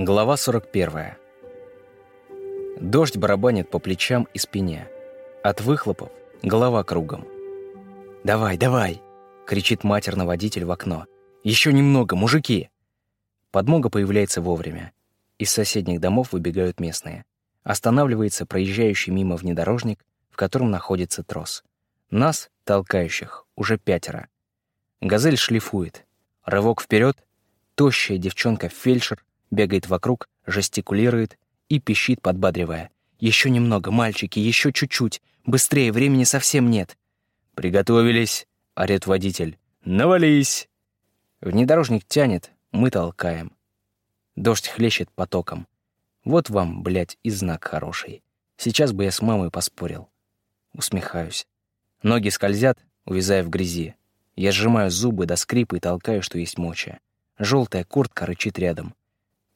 Глава 41. Дождь барабанит по плечам и спине. От выхлопов голова кругом. «Давай, давай!» — кричит матерно водитель в окно. «Еще немного, мужики!» Подмога появляется вовремя. Из соседних домов выбегают местные. Останавливается проезжающий мимо внедорожник, в котором находится трос. Нас, толкающих, уже пятеро. Газель шлифует. Рывок вперед. Тощая девчонка-фельдшер бегает вокруг, жестикулирует и пищит, подбадривая. «Еще немного, мальчики, еще чуть-чуть. Быстрее, времени совсем нет». «Приготовились», — орет водитель. «Навались!» Внедорожник тянет, мы толкаем. Дождь хлещет потоком. Вот вам, блядь, и знак хороший. Сейчас бы я с мамой поспорил. Усмехаюсь. Ноги скользят, увязая в грязи. Я сжимаю зубы до скрипа и толкаю, что есть моча. Желтая куртка рычит рядом.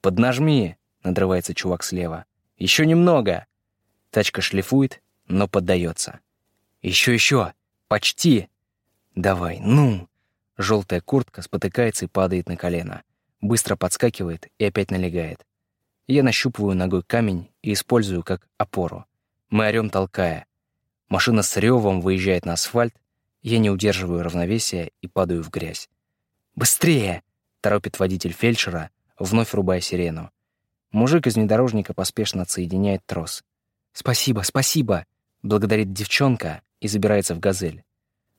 «Поднажми!» — надрывается чувак слева. «Еще немного!» Тачка шлифует, но поддается. «Еще, еще! Почти!» «Давай, ну!» Желтая куртка спотыкается и падает на колено. Быстро подскакивает и опять налегает. Я нащупываю ногой камень и использую как опору. Мы орём, толкая. Машина с ревом выезжает на асфальт, я не удерживаю равновесия и падаю в грязь. «Быстрее!» — торопит водитель фельдшера, вновь рубая сирену. Мужик из внедорожника поспешно отсоединяет трос. «Спасибо, спасибо!» — благодарит девчонка и забирается в «Газель».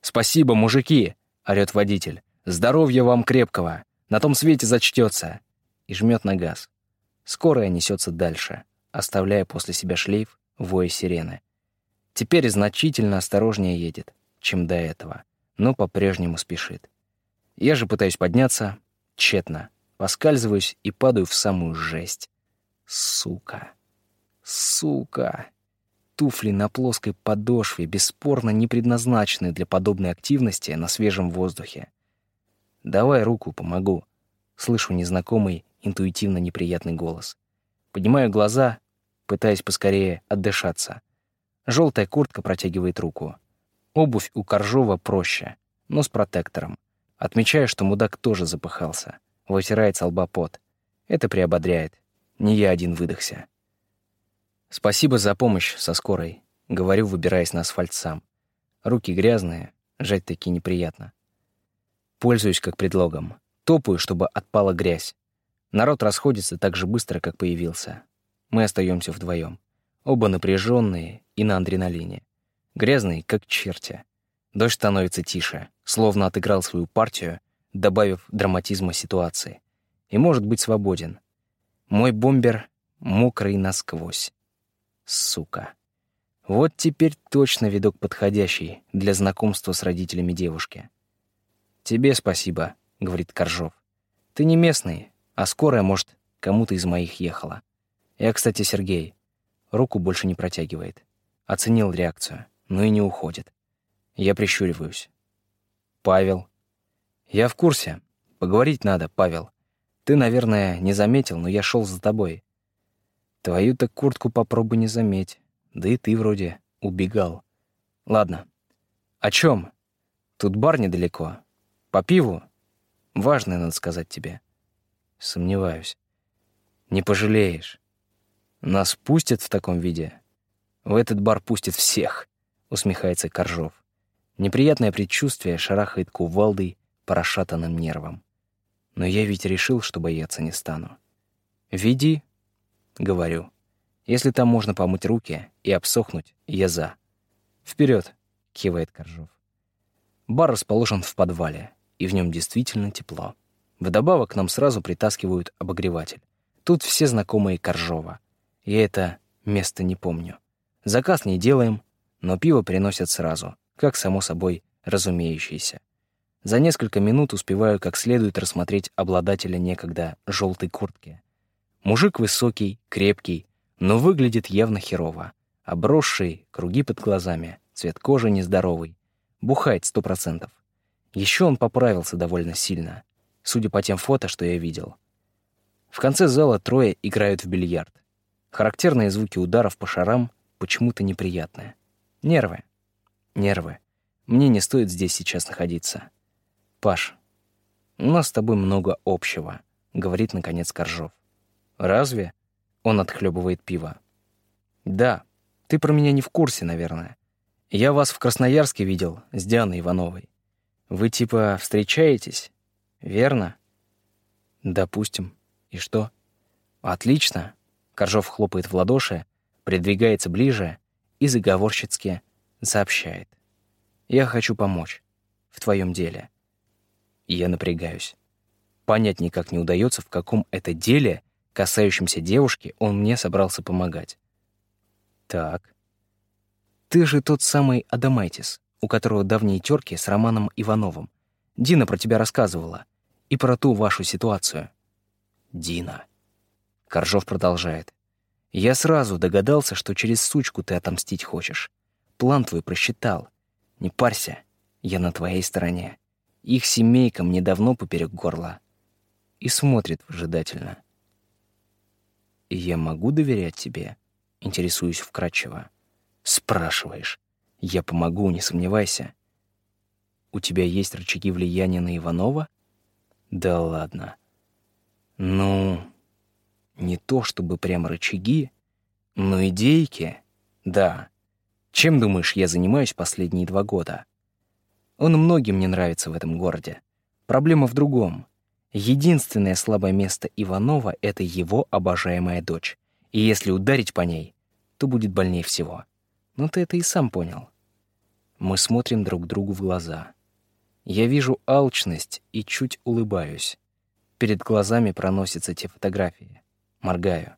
«Спасибо, мужики!» — орёт водитель. «Здоровья вам крепкого! На том свете зачтется!» И жмет на газ. Скорая несется дальше, оставляя после себя шлейф воя сирены. Теперь значительно осторожнее едет, чем до этого, но по-прежнему спешит. Я же пытаюсь подняться, тщетно. Поскальзываюсь и падаю в самую жесть. Сука. Сука. Туфли на плоской подошве бесспорно не предназначены для подобной активности на свежем воздухе. «Давай руку, помогу», — слышу незнакомый, интуитивно неприятный голос. Поднимаю глаза, пытаясь поскорее отдышаться. Желтая куртка протягивает руку. Обувь у Коржова проще, но с протектором. Отмечаю, что мудак тоже запыхался вытирает с лба пот. Это приободряет. Не я один выдохся. «Спасибо за помощь со скорой», — говорю, выбираясь на асфальт сам. Руки грязные, жать таки неприятно. Пользуюсь как предлогом. Топаю, чтобы отпала грязь. Народ расходится так же быстро, как появился. Мы остаемся вдвоем. Оба напряженные и на адреналине. Грязные, как черти. Дождь становится тише, словно отыграл свою партию добавив драматизма ситуации, и может быть свободен. Мой бомбер мокрый насквозь. Сука. Вот теперь точно видок подходящий для знакомства с родителями девушки. «Тебе спасибо», — говорит Коржов. «Ты не местный, а скорая, может, кому-то из моих ехала. Я, кстати, Сергей. Руку больше не протягивает. Оценил реакцию, но и не уходит. Я прищуриваюсь. Павел, «Я в курсе. Поговорить надо, Павел. Ты, наверное, не заметил, но я шел за тобой. Твою-то куртку попробуй не заметь. Да и ты вроде убегал. Ладно. О чем? Тут бар недалеко. По пиву? Важное, надо сказать тебе. Сомневаюсь. Не пожалеешь. Нас пустят в таком виде? В этот бар пустят всех, усмехается Коржов. Неприятное предчувствие шарахает кувалдой по расшатанным нервам. Но я ведь решил, что бояться не стану. «Веди», — говорю. «Если там можно помыть руки и обсохнуть, я за». Вперед, кивает Коржов. Бар расположен в подвале, и в нем действительно тепло. Вдобавок нам сразу притаскивают обогреватель. Тут все знакомые Коржова. Я это место не помню. Заказ не делаем, но пиво приносят сразу, как само собой разумеющееся. За несколько минут успеваю как следует рассмотреть обладателя некогда желтой куртки. Мужик высокий, крепкий, но выглядит явно херово. Обросший, круги под глазами, цвет кожи нездоровый. Бухает сто процентов. Еще он поправился довольно сильно, судя по тем фото, что я видел. В конце зала трое играют в бильярд. Характерные звуки ударов по шарам почему-то неприятные. Нервы. Нервы. Мне не стоит здесь сейчас находиться. «Паш, у нас с тобой много общего», — говорит, наконец, Коржов. «Разве?» — он отхлебывает пиво. «Да, ты про меня не в курсе, наверное. Я вас в Красноярске видел с Дианой Ивановой. Вы типа встречаетесь, верно?» «Допустим. И что?» «Отлично!» — Коржов хлопает в ладоши, придвигается ближе и заговорщицки сообщает. «Я хочу помочь в твоем деле». Я напрягаюсь. Понять никак не удается, в каком это деле, касающемся девушки, он мне собрался помогать. Так. Ты же тот самый Адамайтис, у которого давние терки с Романом Ивановым. Дина про тебя рассказывала. И про ту вашу ситуацию. Дина. Коржов продолжает. Я сразу догадался, что через сучку ты отомстить хочешь. План твой просчитал. Не парься, я на твоей стороне. Их семейка мне давно поперек горла. И смотрит выжидательно. И я могу доверять тебе? Интересуюсь вкратчиво. Спрашиваешь. Я помогу, не сомневайся. У тебя есть рычаги влияния на Иванова? Да ладно. Ну, не то чтобы прям рычаги, но идейки, да. Чем, думаешь, я занимаюсь последние два года? Он многим не нравится в этом городе. Проблема в другом. Единственное слабое место Иванова — это его обожаемая дочь. И если ударить по ней, то будет больнее всего. Но ты это и сам понял. Мы смотрим друг другу в глаза. Я вижу алчность и чуть улыбаюсь. Перед глазами проносятся те фотографии. Моргаю.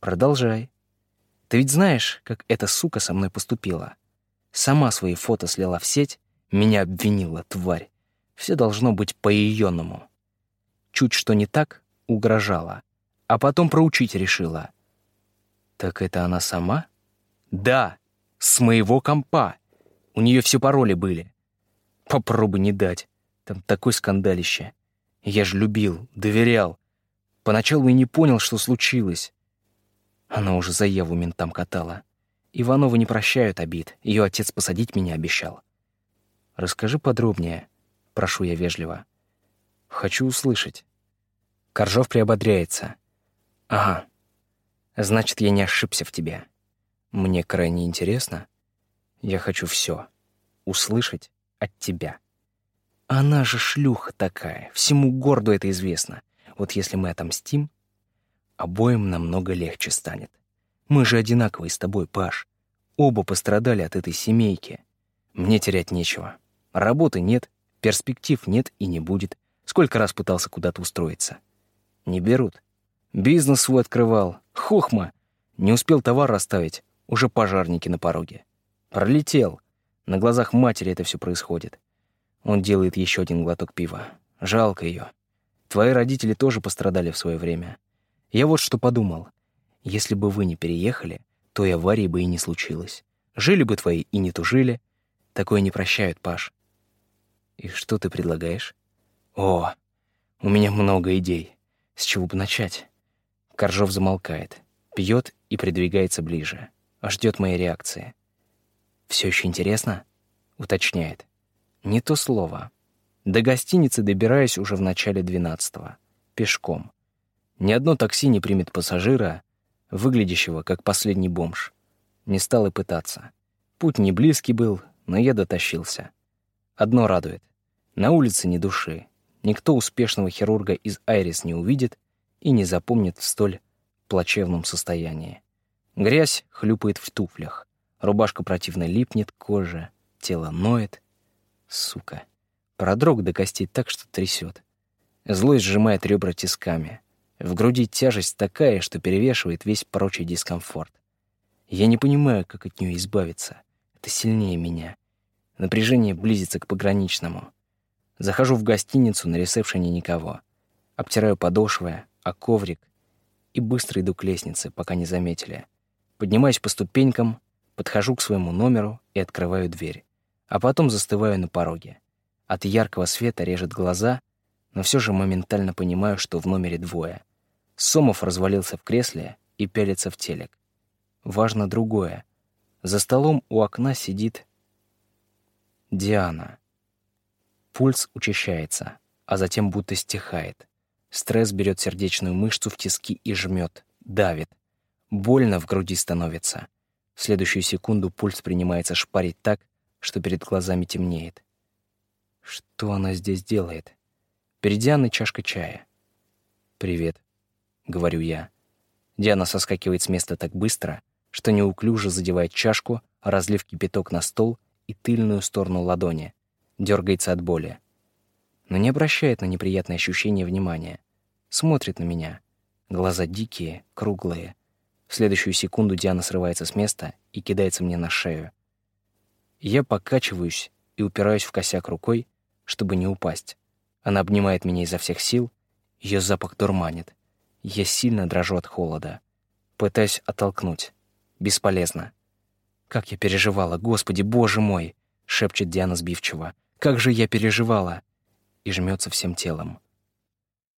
Продолжай. Ты ведь знаешь, как эта сука со мной поступила. Сама свои фото слила в сеть, меня обвинила, тварь. Все должно быть по-еённому. Чуть что не так, угрожала. А потом проучить решила. Так это она сама? Да, с моего компа. У нее все пароли были. Попробуй не дать. Там такое скандалище. Я ж любил, доверял. Поначалу и не понял, что случилось. Она уже заяву ментам катала. Ивановы не прощают обид. Ее отец посадить меня обещал. Расскажи подробнее, прошу я вежливо. Хочу услышать. Коржов приободряется. Ага. Значит, я не ошибся в тебе. Мне крайне интересно. Я хочу все услышать от тебя. Она же шлюха такая, всему городу это известно. Вот если мы отомстим, обоим намного легче станет. Мы же одинаковые с тобой, Паш. Оба пострадали от этой семейки. Мне терять нечего. Работы нет, перспектив нет и не будет. Сколько раз пытался куда-то устроиться. Не берут. Бизнес свой открывал. Хохма. Не успел товар расставить. Уже пожарники на пороге. Пролетел. На глазах матери это все происходит. Он делает еще один глоток пива. Жалко ее. Твои родители тоже пострадали в свое время. Я вот что подумал. Если бы вы не переехали, то и аварии бы и не случилось. Жили бы твои и не тужили. Такое не прощают, Паш. И что ты предлагаешь? О, у меня много идей. С чего бы начать? Коржов замолкает, пьет и придвигается ближе. Ждет моей реакции. Все еще интересно? Уточняет. Не то слово. До гостиницы добираюсь уже в начале двенадцатого. Пешком. Ни одно такси не примет пассажира, выглядящего как последний бомж. Не стал и пытаться. Путь не близкий был, но я дотащился. Одно радует. На улице ни души. Никто успешного хирурга из Айрис не увидит и не запомнит в столь плачевном состоянии. Грязь хлюпает в туфлях. Рубашка противно липнет к коже, тело ноет. Сука. Продрог до костей так, что трясет. Злость сжимает ребра тисками. В груди тяжесть такая, что перевешивает весь прочий дискомфорт. Я не понимаю, как от нее избавиться. Это сильнее меня. Напряжение близится к пограничному. Захожу в гостиницу, на ресепшене никого. Обтираю подошвы, а коврик и быстро иду к лестнице, пока не заметили. Поднимаюсь по ступенькам, подхожу к своему номеру и открываю дверь. А потом застываю на пороге. От яркого света режет глаза, но все же моментально понимаю, что в номере двое. Сомов развалился в кресле и пялится в телек. Важно другое. За столом у окна сидит Диана. Пульс учащается, а затем будто стихает. Стресс берет сердечную мышцу в тиски и жмет, давит. Больно в груди становится. В следующую секунду пульс принимается шпарить так, что перед глазами темнеет. Что она здесь делает? Перед Дианой чашка чая. «Привет», — говорю я. Диана соскакивает с места так быстро, что неуклюже задевает чашку, разлив кипяток на стол и тыльную сторону ладони. Дергается от боли. Но не обращает на неприятные ощущения внимания. Смотрит на меня. Глаза дикие, круглые. В следующую секунду Диана срывается с места и кидается мне на шею. Я покачиваюсь и упираюсь в косяк рукой, чтобы не упасть. Она обнимает меня изо всех сил, ее запах дурманит. Я сильно дрожу от холода. Пытаюсь оттолкнуть. Бесполезно. «Как я переживала, Господи, Боже мой!» — шепчет Диана сбивчиво. «Как же я переживала!» И жмется всем телом.